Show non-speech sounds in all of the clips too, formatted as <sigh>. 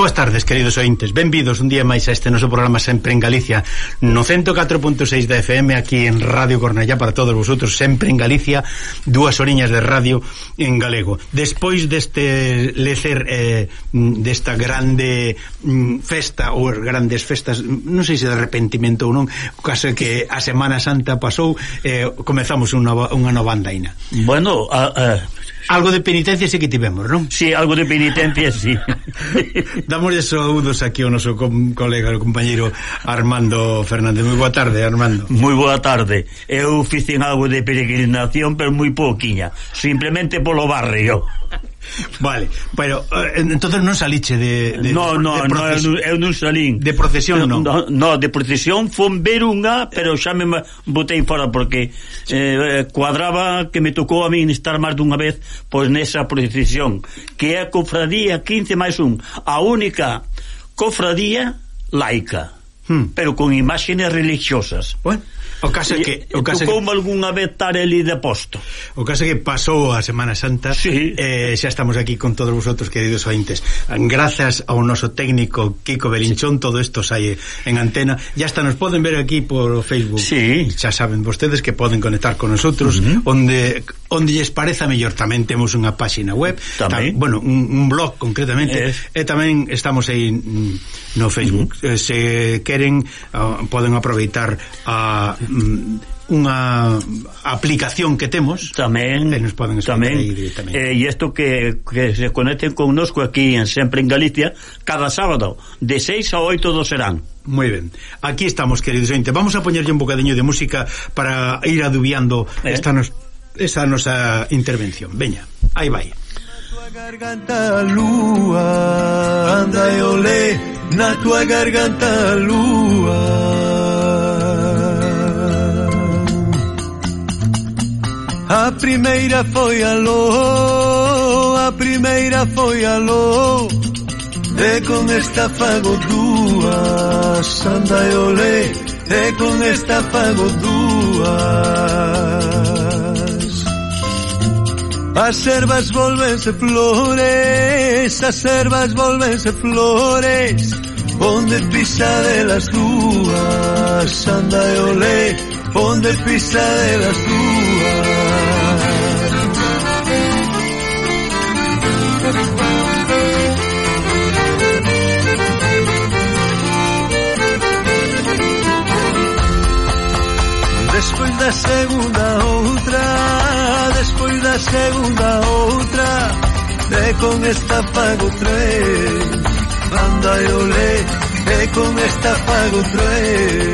boas tardes, queridos ointes. Benvidos un día máis a este noso programa Sempre en Galicia No 104.6 da FM Aquí en Radio Cornellá Para todos vosotros, sempre en Galicia Dúas oriñas de radio en galego. Despois deste lecer eh, Desta grande mm, Festa ou grandes festas Non sei se de arrepentimento ou non Case que a Semana Santa pasou eh, Comezamos unha, unha nova andaina. Bueno, a, a Algo de penitencia sí que tivemos, non? Sí, algo de penitencia, sí. <laughs> Damoslle saúdos aquí ao noso com colega, o compañeiro Armando Fernández. Moi boa tarde, Armando. Moi boa tarde. Eu fixen algo de peregrinación, pero moi pouquiña. Simplemente polo barrio. Vale, pero eh, entonces non saliche de, de No, no, de proces... no eu non salín. De procesión non. No, no, de procesión fon ver unha, pero xa me botei fora porque eh, cuadraba que me tocou a min estar máis dunha vez pois nesa procesión, que é a cofradía 15 máis 1, a única cofradía laica, hmm. pero con imágenes religiosas. Bueno O caso é que o caso tocoume que... algunha vez estar ali de posto. O caso é que pasou a Semana Santa sí. eh, xa estamos aquí con todos vosotros queridos ointes. Grazas ao noso técnico Kiko Belinchón, sí. todo isto sai en antena. Ya hasta nos poden ver aquí por Facebook. Sí. Xa saben vostedes que poden conectar con nosotros uh -huh. onde onde lles pareza mellor tamén temos unha páxina web, tamén, tam, bueno, un, un blog concretamente, es. e tamén estamos aí no Facebook. Uh eh, -huh. Se queren uh, poden aproveitar a Mm, unha aplicación que temos tamén que nos poden tamén. eh, e isto que, que se conecten connosco aquí en sempre en Galicia cada sábado de 6 a 8 do serán. Moi ben, aquí estamos queridos gente. vamos a poñerlle un bocadiño de música para ir adubiando eh? esta nos, esa nosa intervención. Veña, aí vai. Garganta lúa anda e olé na tua garganta lúa. A primeira foi alô, a primeira foi alô. E con esta fago dúas, anda e olé. E con esta fago dúas. As ervas volvense flores, as ervas volvense flores. Onde pisa de las dúas, anda e olé. Onde pisa de las dúas. Despois da segunda outra Despois da segunda outra E con esta pago tres anda e olé E con esta pago tres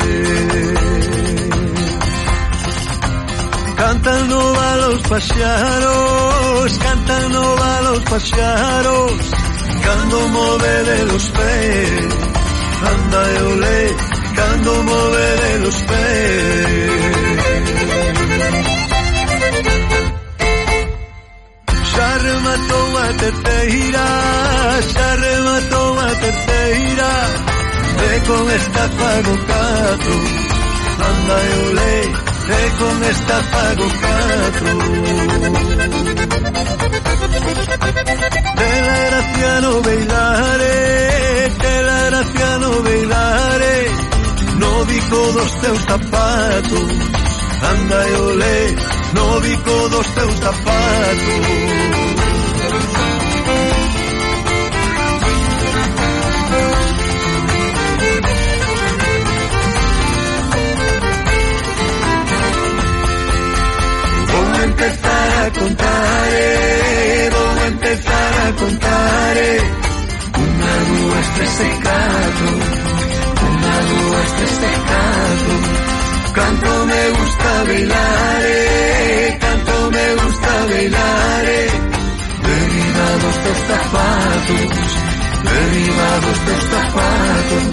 Cantan no balos paxaros Cantan no balos paxaros Cando move de los pés. Anda e olé cuando moveré los pies. Sharma toma te terceira, xa Sharma toma te te ve con esta pago cato, anda y ole, ve con esta pago cato. Te la gracia no bailaré, te la gracia no bailaré, no bico dos teus zapatos. Anda e olé no bico dos teus zapatos. Vou empezar a contar, eh, vou empezar a contar eh, Una, dúas, tres e catro trago este pecado. Canto me gusta bailar, eh, me gusta bailar. Eh. Derribados tus zapatos, derribados tus zapatos.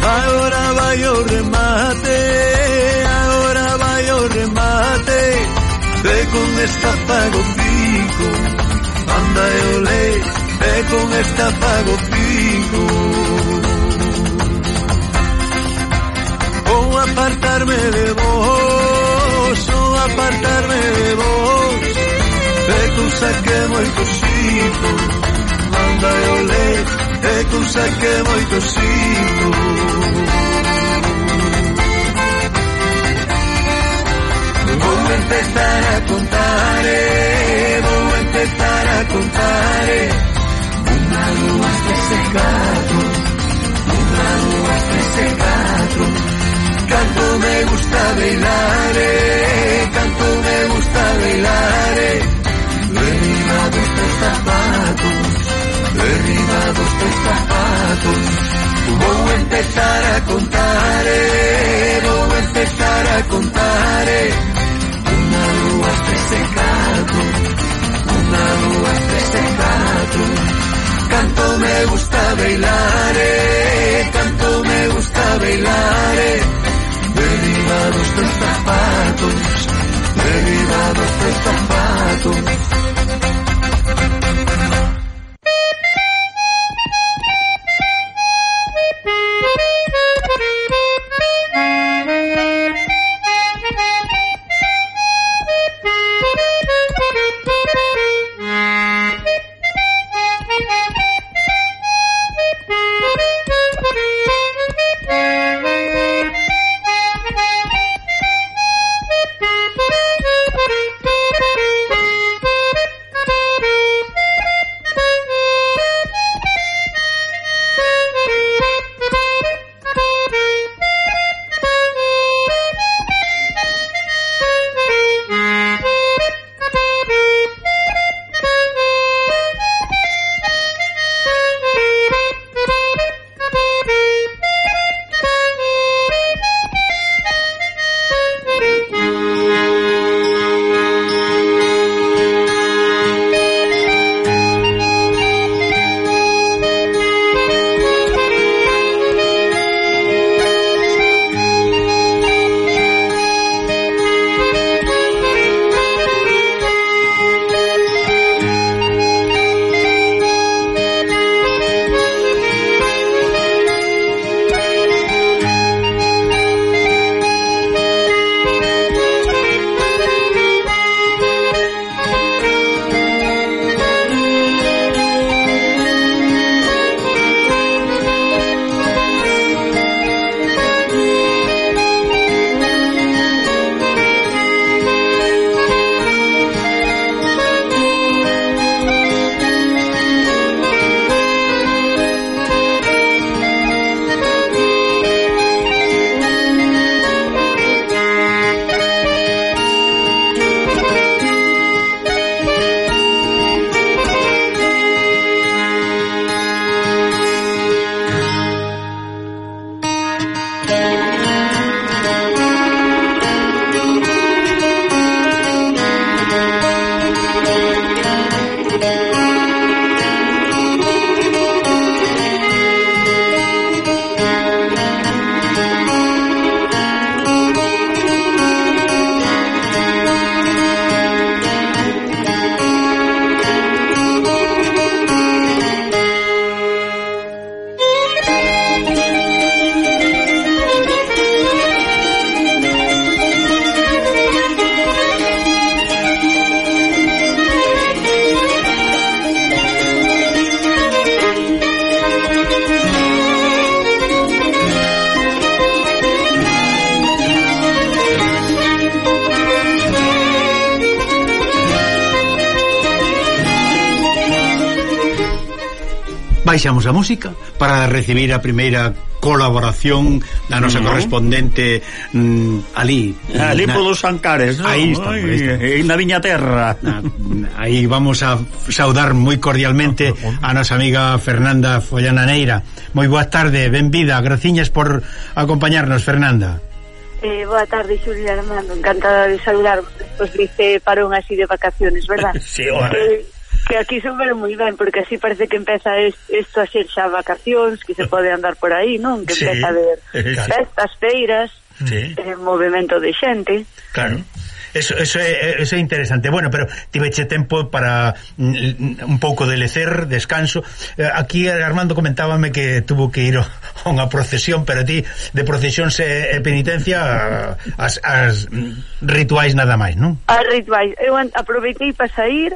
Ahora va yo remate, ahora va yo remate. Ve con esta pago pico, anda yo le, ve con esta pago pico. apartarme de vos, no apartarme de vos. E tu sa que moito sinto, manda e ler, e tu sa que moito sinto. Vou empezar a contar bailaré, tanto me gusta bailaré. Derriba tus zapatos, derriba tus tres zapatos. Voy a empezar a contar, voy a empezar a contar. Una, dos, tres, secado, una, dos, tres, secado canto me gusta bailar, eh, canto me gusta bailar. derivados de zapatos, derivados de zapatos. Baixamos a música para recibir a primeira colaboración da nosa uh -huh. correspondente mm, ali. Ali na, polos Ancares, no? Aí está, aí na viña terra. Na, aí vamos a saudar moi cordialmente ah, a nosa amiga Fernanda Follana Neira. Moi boa tarde, benvida, graciñas por acompañarnos, Fernanda. Eh, boa tarde, Xulia Armando, encantada de saludarvos. pues, dice parón así de vacaciones, verdad? <laughs> sí, bueno. Eh, que aquí son ver moi ben, porque así parece que empeza isto a ser xa vacacións, que se pode andar por aí, non? Que sí, empeza a ver claro. festas, feiras, sí. eh, movimento de xente. Claro. Eso, eso, é, eso é interesante. Bueno, pero tiveche tempo para mm, mm, un pouco de lecer, descanso. Eh, aquí Armando comentábame que tuvo que ir <laughs> a unha procesión, pero ti de procesión e penitencia as, as rituais nada máis, non? As rituais. Eu aproveitei para sair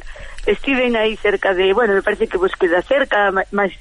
estiven aí cerca de, bueno, me parece que vos queda cerca, máis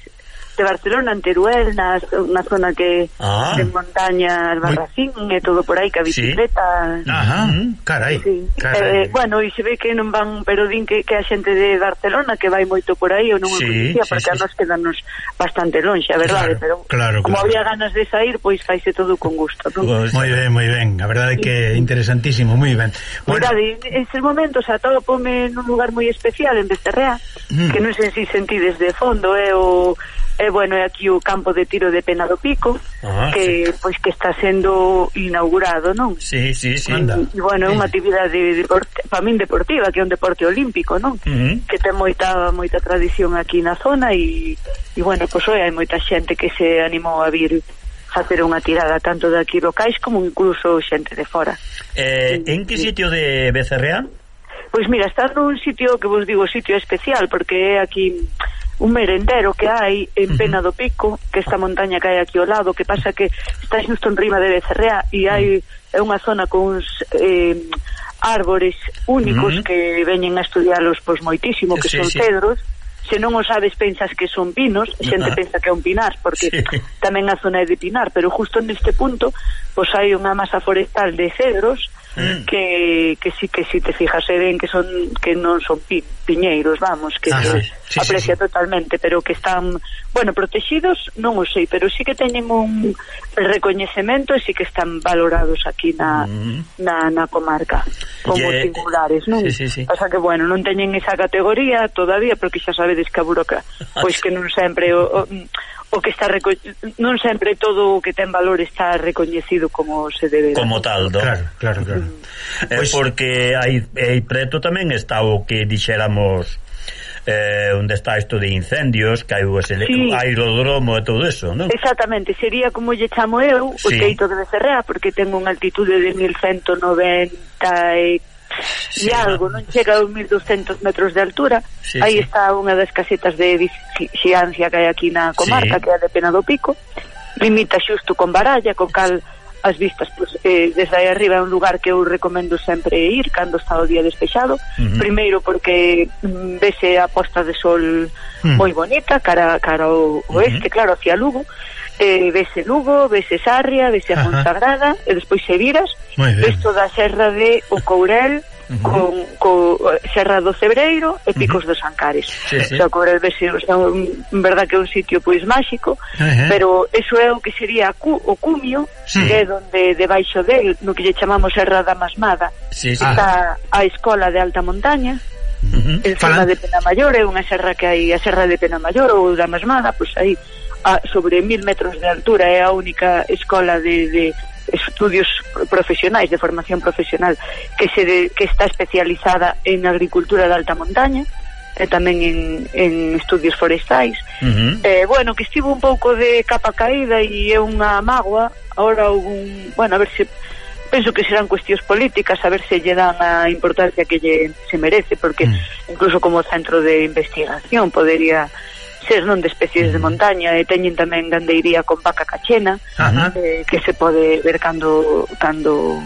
de Barcelona, en Teruel, na, na zona que ah. de montañas, Barracín e todo por aí, que a bicicleta. Sí. Ajá, carai. Sí. carai. Eh, bueno, e se ve que non van, pero din que, que a xente de Barcelona que vai moito por aí, ou non sí, conocía, sí, porque sí. a nos quedanos bastante lonxe, a verdade, claro, pero claro, como claro. había ganas de sair, pois faise todo con gusto. Non? Pues, moi ben, moi ben, a verdade é que sí. interesantísimo, moi ben. Bueno, verdade, estes momentos atopome nun lugar moi especial en Becerrea, mm. que non sei se sentides de fondo, é eh, o e bueno, é aquí o campo de tiro de Pena do Pico, ah, que sí. pois que está sendo inaugurado, non? Sí, sí, sí. E, bueno, é unha actividade deportiva, para min deportiva, que é un deporte olímpico, non? Uh -huh. Que ten moita moita tradición aquí na zona e e bueno, pois oi, hai moita xente que se animou a vir facer unha tirada tanto de aquí locais como incluso xente de fora. Eh, en que sitio de Becerreán? Pois mira, está nun sitio que vos digo sitio especial porque é aquí un merendero que hai en Pena do Pico, que esta montaña que hai aquí ao lado, que pasa que está xusto en rima de Becerrea e hai é unha zona con uns eh, árbores únicos uh -huh. que veñen a estudiarlos pois moitísimo, que sí, son sí. cedros, se non o sabes pensas que son pinos, xente ah. pensa que é un pinar, porque sí. tamén a zona é de pinar, pero justo neste punto pois hai unha masa forestal de cedros, mm. que, que si que si te fijas se ven que son que non son pi, piñeiros, vamos, que ah, se sí, aprecia sí, sí. totalmente, pero que están, bueno, protegidos non o sei, pero sí que teñen un recoñecemento e sí que están valorados aquí na mm. na, na comarca como yeah. singulares, non? Sí, sí, sí. O sea que bueno, non teñen esa categoría todavía, porque xa sabedes que a buroca <laughs> pois que non sempre o, o o que está reco... non sempre todo o que ten valor está recoñecido como se debe como tal, do? claro, claro, claro. Mm. Eh, pois... porque aí, aí preto tamén está o que dixéramos eh, onde está isto de incendios, que hai o sí. aerodromo e todo eso, non? Exactamente, sería como lle chamo eu o sí. teito de Becerrea, porque ten unha altitude de 1190 e sí, e algo, non chega a 1.200 metros de altura. Sí, Aí sí. está unha das casetas de vixiancia que hai aquí na comarca, sí. que é de Pena do Pico. Limita xusto con Baralla, con cal as vistas pues, eh, desde aí arriba é un lugar que eu recomendo sempre ir cando está o día despexado uh -huh. primeiro porque mm, vese a posta de sol uh -huh. moi bonita cara, cara ao oeste, uh -huh. claro, hacia Lugo eh, vese Lugo, vese Sarria, vese a Fonsagrada, Ajá. e despois se viras, ves toda a serra de O Courel, con, co eh, Serra do Cebreiro e Picos uh -huh. dos Ancares. Sí, sí. O sea, Courel vese, o sea, un, verdad que é un sitio pois máxico, uh -huh. pero eso é o que sería cu, o cumio, sí. que é donde debaixo del, no que lle chamamos Serra da Masmada, sí, sí. está ah. a escola de alta montaña, Uh -huh. En Serra de Penamayor é unha serra que hai a Serra de Penamayor ou da Masmada, pois aí a, sobre mil metros de altura é a única escola de, de estudios profesionais de formación profesional que se de, que está especializada en agricultura de alta montaña e tamén en, en estudios forestais uh -huh. eh, bueno, que estivo un pouco de capa caída e é unha magua ahora un, bueno, a ver se penso que serán cuestións políticas a ver se lle dan a importancia que lle se merece porque uh -huh. incluso como centro de investigación podería xes non de especies de mm. montaña e teñen tamén gandeiría con vaca cachena Ajá. eh, que se pode ver cando cando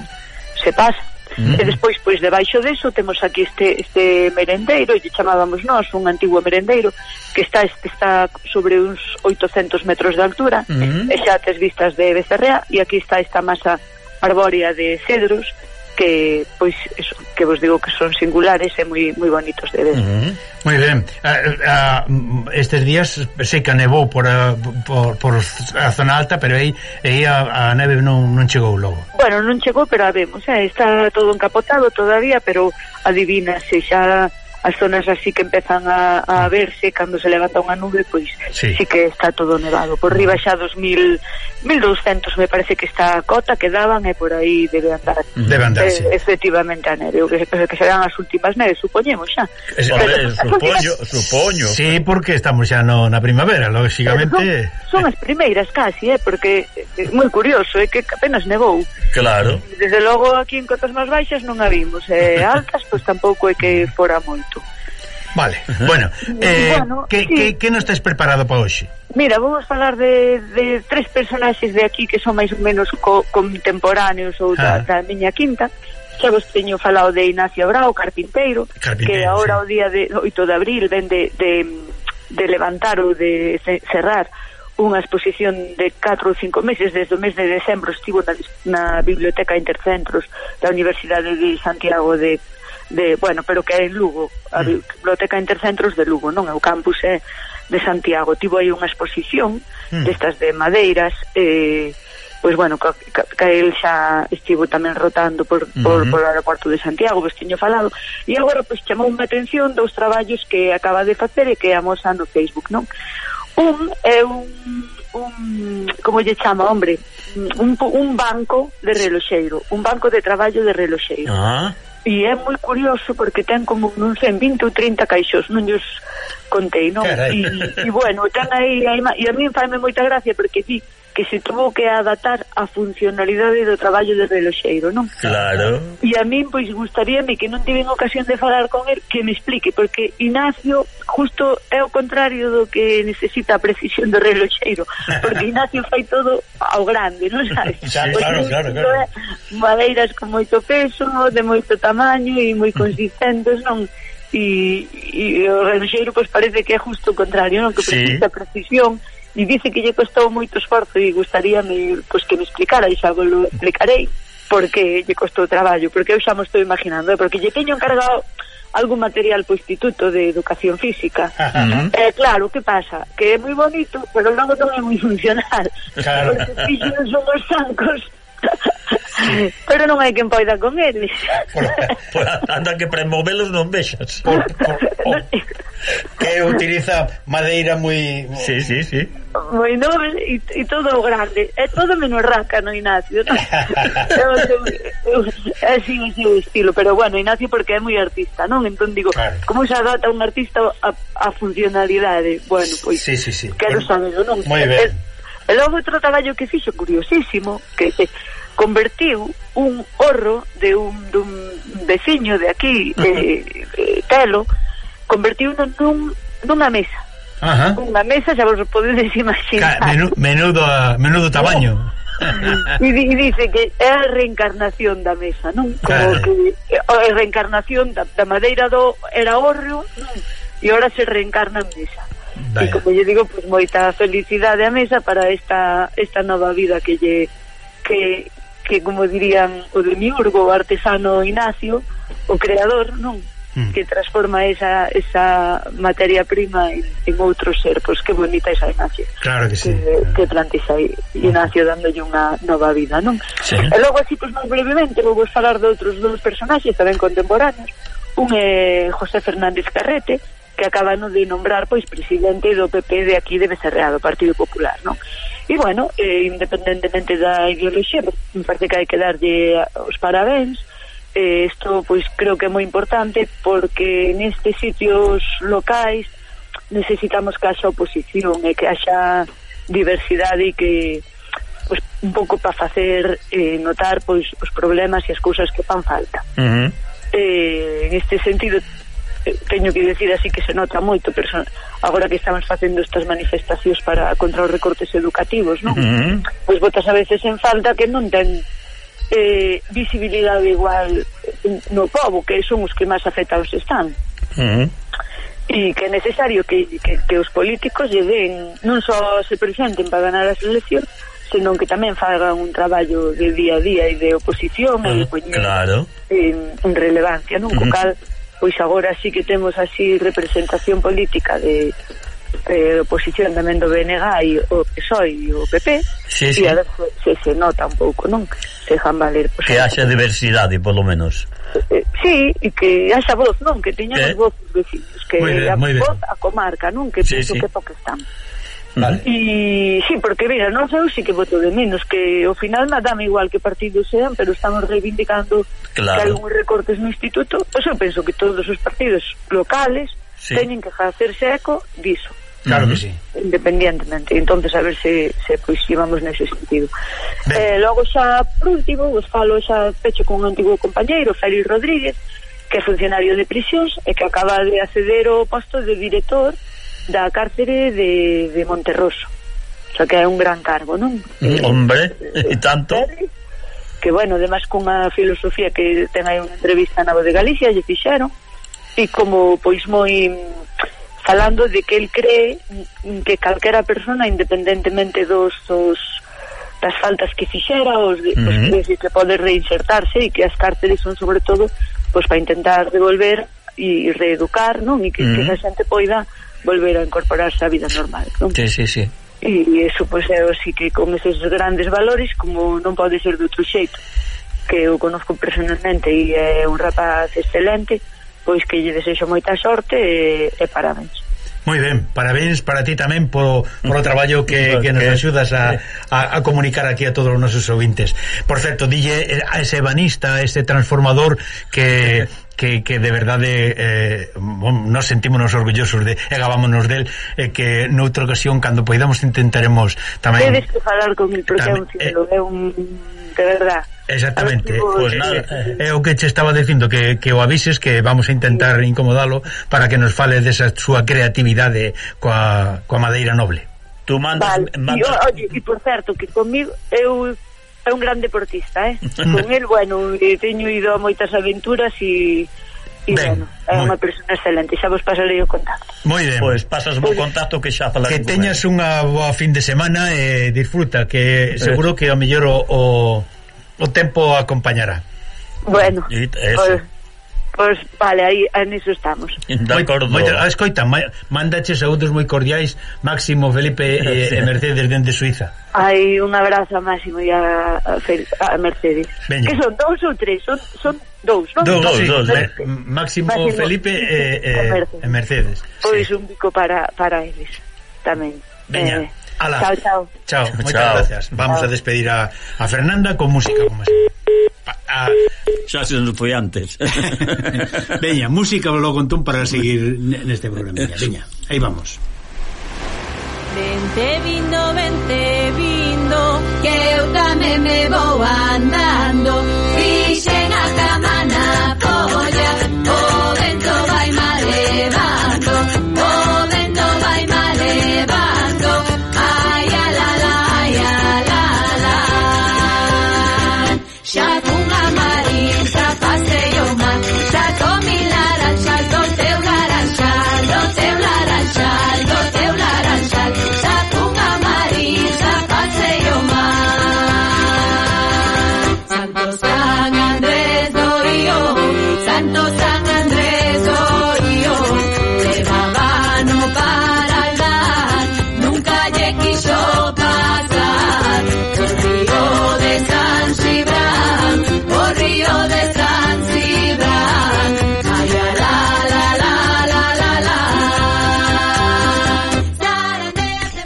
se pasa Mm. E despois, pois, debaixo deso temos aquí este, este merendeiro e chamábamos nós un antigo merendeiro que está este, está sobre uns 800 metros de altura mm. e xa tes vistas de Becerrea e aquí está esta masa arbórea de cedros que pois eso, que vos digo que son singulares e moi moi bonitos de ver. Mm. Moi ben. A, a, estes días sei que nevou por a, por, por a zona alta, pero aí aí a, a neve non, non chegou logo. Bueno, non chegou, pero a vemos, eh, está todo encapotado todavía, pero adivina se xa as zonas así que empezan a, a verse cando se levanta unha nube, pois sí. sí que está todo nevado. Por riba xa dos mil, 1200 me parece que está a cota que daban e por aí debe andar. Debe andar, eh, sí. Efectivamente a neve, o que, que serán as últimas neves, supoñemos xa. Es, pero, ver, supoño, últimas... supoño. Sí, porque estamos xa no, na primavera, lógicamente. Son, son as primeiras casi, eh, porque eh, é moi curioso, é eh, que apenas nevou. Claro. Desde logo aquí en cotas máis baixas non a vimos, e eh, altas pois pues, tampouco é que fora moito. Vale, bueno, eh, bueno que, sí. que, que non estás preparado para hoxe? Mira, vamos falar de, de tres personaxes de aquí que son máis ou menos co, contemporáneos ou da, ah. da miña quinta xa vos teño falado de Ignacio Brau, carpinteiro, carpinteiro que agora sí. o día de 8 de abril ven de, de, de levantar ou de cerrar unha exposición de 4 ou 5 meses desde o mes de decembro estivo na, na Biblioteca Intercentros da Universidade de Santiago de de, bueno, pero que é en Lugo, a mm. Biblioteca Intercentros de Lugo, non? É o campus é de Santiago. Tivo aí unha exposición mm. destas de madeiras, eh, pois bueno, que, que el xa estivo tamén rotando por, por, uh -huh. por o aeroporto de Santiago, vos tiño falado, e agora pois chamou a atención dos traballos que acaba de facer e que amosa no Facebook, non? Un é un, un como lle chama, hombre, un, un banco de reloxeiro, un banco de traballo de reloxeiro. Ah. E é moi curioso porque ten como non sei, 20 ou 30 caixos, non os contei, non? E, e bueno, ten aí, aí e a mí faime moita gracia porque di que se tuvo que adaptar a funcionalidade do traballo de reloxeiro, non? Claro. E a min, pois, gustaríame que non tiven ocasión de falar con el que me explique, porque Ignacio justo é o contrario do que necesita a precisión do reloxeiro, porque <laughs> Ignacio fai todo ao grande, non sabes? Sí, pois claro, claro, claro. Madeiras con moito peso, de moito tamaño e moi consistentes, non? E, e o reloxeiro, pois, parece que é justo o contrario, non? Que precisa sí. precisión, e dice que lle costou moito esforzo e gustaríame pois, que me explicara e xa lo explicarei porque lle costou traballo porque eu xa me estou imaginando eh, porque lle teño encargado algún material para o Instituto de Educación Física. Ajá, eh, claro, que pasa? Que é moi bonito, pero logo non é moi <laughs> funcional. Claro. Porque pillo son os sancos Pero non hai quen poida con eles. Por, por, anda que premovelos non vexas. Por, por, oh, que utiliza madeira moi... Sí, sí, sí. Moi nobre e, e todo grande. É todo menos rácano, Ignacio. é así o seu estilo. Pero bueno, Ignacio porque é moi artista, non? Entón digo, claro. como se adapta un artista a, a funcionalidade? Bueno, pois... Sí, sí, sí. Quero saberlo, non? Moi ben. É, E logo outro traballo que fixo curiosísimo, que convertiu un horro de un, dun veciño de aquí, de, uh. Eh, Telo, convertiu nun, nunha mesa. Ajá. Unha mesa, xa vos podedes imaginar. Ca, menu, menudo, menudo tamaño. <laughs> E, di, e dice que é a reencarnación da mesa, non? Como claro. que eh, a reencarnación da, da madeira do era hórreo, non? E agora se reencarna en mesa. Vaya. E como lle digo, pois pues, moita felicidade a mesa para esta esta nova vida que lle que que como dirían o de Miurgo, o artesano Ignacio, o creador, non? Mm. que transforma esa, esa materia prima en, en outro ser, pois que bonita esa Ignacio claro que, sí. que, que plantexa Ignacio dándolle unha nova vida non? Sí. e logo así, pois, máis brevemente vou vos falar de outros dous personaxes tamén contemporáneos un é José Fernández Carrete que acaban de nombrar pois presidente do PP de aquí de Becerrea, do Partido Popular, non? E bueno, eh, independentemente da ideoloxía, me parece que hai que darlle os parabéns. Eh, isto pois creo que é moi importante porque nestes sitios locais necesitamos que haxa oposición e que haxa diversidade e que pois, un pouco para facer eh, notar pois os problemas e as cousas que fan falta. Uh -huh. eh, en este sentido teño que decir así que se nota moito pero son, agora que estamos facendo estas manifestacións para contra os recortes educativos non? Uh -huh. pois botas a veces en falta que non ten eh, visibilidade igual no povo, que son os que máis afectados están. Uh -huh. E que é necesario que, que, que os políticos lle den, non só se presenten para ganar as eleccións, senón que tamén fagan un traballo de día a día e de oposición uh, e de poñer claro. en, en relevancia, non? Uh -huh. Co cal, pois agora sí que temos así representación política de eh, oposición tamén do BNG e o PSOE e o PP sí, sí. e a ver se se nota un pouco non que se dejan valer pois, que haxa diversidade polo menos eh, sí, e que haxa voz non que teñan eh? voz vecinos que moi ben, a, voz a comarca non que sí, penso sí. que toque están Vale. E sí, porque mira, non sei sí que voto de menos que ao final nadame igual que partidos sean, pero estamos reivindicando claro. que hai recorte recortes no instituto, pois eu penso que todos os partidos locales sí. teñen que facerse eco diso. Claro que sí. Independientemente. Entonces a ver se, se pois pues, llevamos nese sentido. Ben. Eh, logo xa por último, vos falo xa pecho con un antigo compañeiro, Félix Rodríguez, que é funcionario de prisións e que acaba de acceder ao posto de director da cárcere de, de Monterroso xa que é un gran cargo, non? Mm, eh, hombre, eh, e tanto que bueno, además cunha filosofía que ten aí unha entrevista na Voz de Galicia lle fixeron e como pois moi falando de que el cree que calquera persona independentemente dos, dos das faltas que fixera os, de, uh -huh. os que pode reinsertarse e que as cárceles son sobre todo pois para intentar devolver e reeducar, non? E que, uh -huh. que a xente poida volver a incorporarse á vida normal, non? Sí, sí, sí. E eso, pois, é así que con esos grandes valores, como non pode ser de outro xeito, que eu conozco personalmente e é un rapaz excelente, pois que lle desexo moita sorte e, e parabéns. Moi ben, parabéns para ti tamén por o mm. traballo que, que nos axudas a, a, a comunicar aquí a todos os nosos ouvintes. Por certo, dille a ese banista, a ese transformador que que, que de verdade eh, bom, nos sentímonos orgullosos de e gabámonos del eh, que noutra ocasión cando poidamos intentaremos tamén Tedes que falar con mi porque tamén, é un eh, é un de verdad Exactamente, pues nada, é o que che estaba dicindo que, que o avises que vamos a intentar incomodalo para que nos fale desa súa creatividade coa, coa madeira noble. Tú mandas, vale. mandas... E, oye, e por certo que comigo eu é un gran deportista, eh? Con el, bueno, teño ido a moitas aventuras e E, ben, bueno, é unha persona excelente, xa vos pasarei o contacto. Moi ben. Pois pasas o contacto que xa falaremos. Que teñas unha boa fin de semana e eh, disfruta, que seguro eh. que ao mellor o, o, o tempo acompañará. Bueno, e, eso. Pues, Pois, vale, aí niso estamos. De acordo. Moi, ah, escoita, mandache saúdos moi cordiais Máximo, Felipe e, sí. e Mercedes dende Suiza. Aí un abrazo a Máximo e a, a, a Mercedes. Veña. Que son dous ou tres? Son, son dous, non? Dous, dous, dous Máximo, Máximo, Felipe e, e, e Mercedes. Pois sí. un bico para, para eles tamén. Veña. Eh, Ala. Chao, chao. Chao, moitas gracias. Vamos chao. a despedir a, a Fernanda con música, como sempre a... Xa se nos foi antes. <laughs> Veña, música lo contón para seguir neste programa. Veña, aí vamos. Vente vindo, vente vindo Que eu tamén me vou andando. Fixen a cama polla.